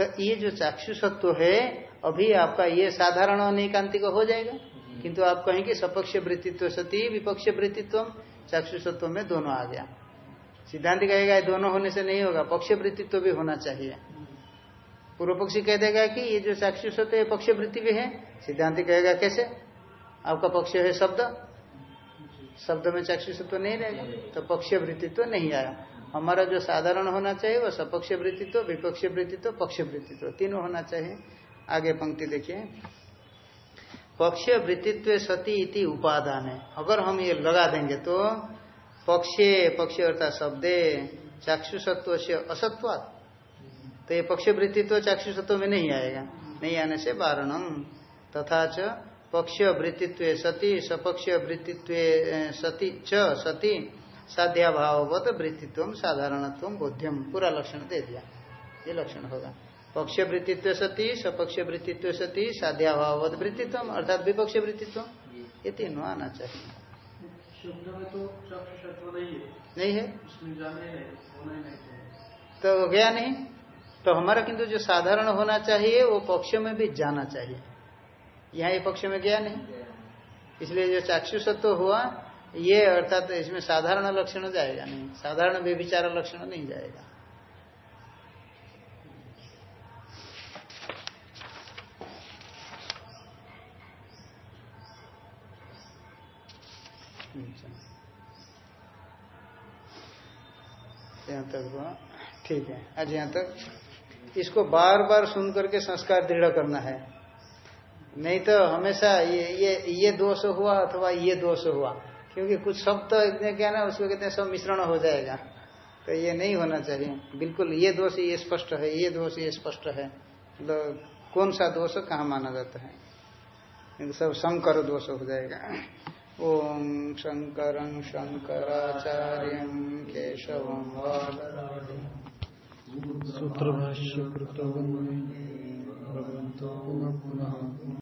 तो ये जो चाक्षुषत्व है, अभी आपका ये साधारण अनिकांतिक हो जाएगा। किंतु आप कहेंगे सपक्ष वृत्तित्व सती, विपक्ष वृत्तित्व चाक्षुषत्व में दोनों आ गया। सिद्धांत कहेगा दोनों होने से नहीं होगा, पक्ष वृत्तित्व भी होना चाहिए। पूर्व पक्षी कह देगा कि ये जो चाक्षुषत्व पक्ष वृत्ति भी है। सिद्धांत कहेगा, कैसे? आपका पक्ष है शब्द? शब्द में चाक्षुषत्व नहीं रहेगा तो पक्ष वृत्तित्व नहीं आया। हमारा जो साधारण होना चाहिए, वो सपक्ष वृत्तित्व, विपक्ष वृत्तित्व, पक्ष वृत्तित्व। तीनों होना चाहिए। आगे पंक्ति देखिए। पक्ष वृत्तित्व सती इति उपादान है। अगर हम ये लगा देंगे तो पक्षे, पक्ष अर्थात शब्दे चाक्षुषत्व से असत्वात। तो ये पक्ष वृत्तित्व चाक्षुषत्व में नहीं आएगा। नहीं आने से वारणम। तथा पक्ष वृत्तित्व सती सपक्ष वृत्तित्व सती च, सती, साध्याभाववत वृत्तित्व, साधारणत्व बोध्यम पूरा लक्षण दे दिया। ये लक्षण होगा। पक्ष वृत्तित्व सती सपक्ष वृत्तित्व सती, साध्याभाववत वृत्तित्व, अर्थात विपक्ष वृत्तित्व। ये तीनों आना चाहिए। नहीं है? तो गया नहीं। तो हमारा किंतु जो साधारण होना चाहिए, वो पक्ष में भी जाना चाहिए। यहाँ ये पक्ष में गया नहीं। इसलिए जो चाक्षुषत्व हुआ, ये अर्थात इसमें साधारण लक्षण जाएगा नहीं। साधारण व्यभिचार लक्षण नहीं जाएगा। यहाँ तक हुआ। ठीक है। आज यहाँ तक। इसको बार बार सुन करके संस्कार दृढ़ करना है। नहीं तो हमेशा ये ये ये दोष हुआ अथवा ये दोष हुआ। क्योंकि कुछ शब्द तो क्या ना, उसको कहते हैं सब मिश्रण हो जाएगा। तो ये नहीं होना चाहिए। बिल्कुल ये दोष ये स्पष्ट है, ये दोष ये स्पष्ट है। मतलब कौन सा दोष कहाँ माना जाता है? सब शंकर दोष हो जाएगा। ओम शंकर शंकराचार्य केशव सूत्र भाष्य पुनः पुनः